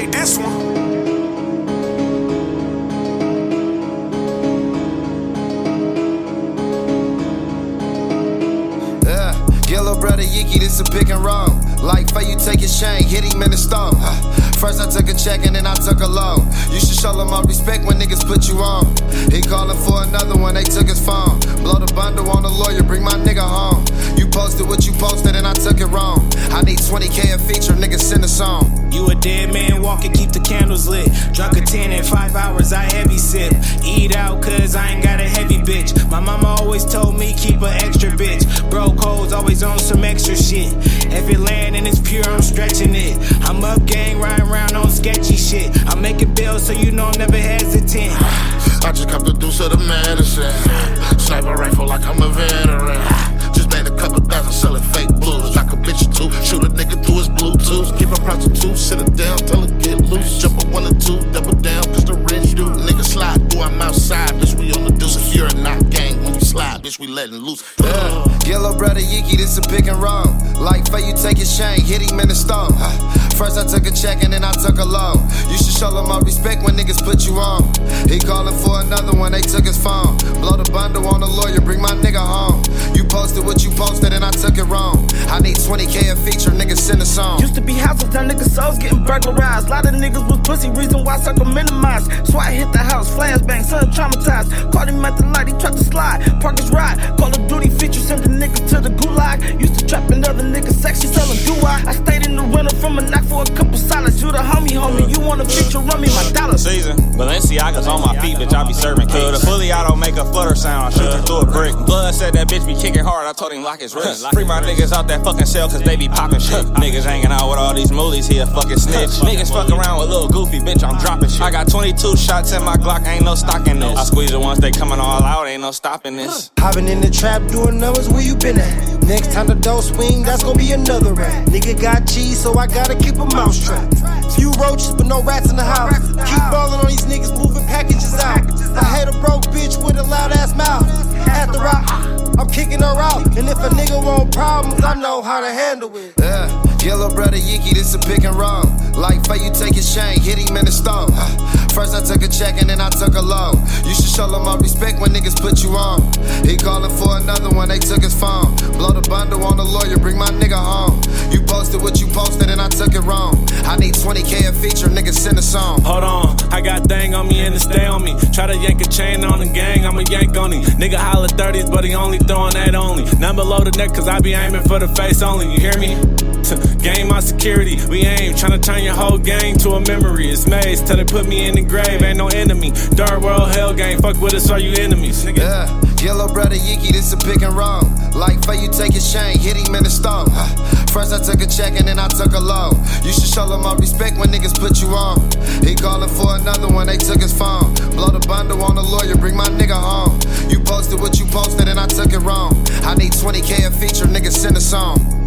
made this one. Yellow brother Yiki, this a pick and roll. Like for you take his chain, hit him in the stove. First I took a check and then I took a loan. You should show them all respect when niggas put you on. He calling for another one, they took his phone. Blow the bundle on the lawyer, bring my nigga home. You posted what you posted and I took it wrong. I need 20k a feature, niggas send a song. A dead man walking, keep the candles lit. Drunk a 10 in five hours, I heavy sip. Eat out, cause I ain't got a heavy bitch. My mama always told me keep an extra bitch. Broke hoes always on some extra shit. If it land and it's pure, I'm stretching it. I'm up gang, riding around on sketchy shit. I'm making bills so you know I'm never hesitant. I just cop the deuce of the medicine. Sniper rifle like I'm a veteran. Bitch, we letting loose. Yeah. Yellow brother Yiki, this a pick and roll. Like for you take his chain, hit him in the stone. First I took a check and then I took a loan. You should show them all respect when niggas put you on. He calling for another one, they took his phone. Now niggas' souls getting burglarized. Lot of niggas was pussy, reason why circle minimized. So I hit the house, flashbang, son traumatized. Caught him at the light, he tried to slide. Park his ride, Call of Duty feature, send the niggas to the gulag. Used to trap another nigga sexy, selling do I? I stayed in the rental from a knock for a couple solids. You the homie, homie, you want a feature, run me my dollars. Season. Balenciaga's on my feet, bitch. I be serving cakes. The fully auto make a flutter sound. I shoot her through a brick. Blood said that bitch be kicking hard. I told him lock his wrist. Free my niggas out that fucking cell cause they be popping shit. Niggas hanging out with all these moolies. He a fucking snitch. Niggas fuck around with little goofy, bitch. I'm dropping shit. I got 22 shots in my Glock. Ain't no stock in this. I squeeze it once they coming all out. Ain't no stopping this. Hopping in the trap, doing numbers, where you been at? Next time the door swing, that's gonna be another rat. Nigga got cheese, so I gotta keep a mouse trap. Few roaches, but no rats in the house. Keep ballin' on these niggas, moving packages out. I hate a broke bitch with a loud ass mouth. After I, I'm kicking her out. And if a nigga want problems, I know how to handle it. Yeah. Yellow brother Yiki, this a pick and roll. Like for you take his chain, hit him in the stove. First I took a check and then I took a loan. You should show them all respect when niggas put you on. He calling for another one, they took his phone. Blow the bundle on the lawyer, bring my nigga home. You posted what you posted and I took it wrong. I need 20k a feature, niggas send a song. Hold on, I got thing on me and it stay on me. Try to yank a chain on the gang, I'ma yank on him. Nigga holla 30s, but he only throwing that only. None below the neck, cause I be aiming for the face only. You hear me? Game my security, we aim. Tryna turn your whole game to a memory. It's maze till they put me in the grave. Ain't no enemy. Dark world, hell game. Fuck with us, are you enemies? Nigga. Yeah. Yellow brother Yiki, this a pick and roll. Like for you take his chain, hit him in the stove. First I took a check and then I took a loan. You should show them all respect when niggas put you on. He calling for another one, they took his phone. Blow the bundle on the lawyer, bring my nigga home. You posted what you posted and I took it wrong. I need 20k a feature, niggas send a song.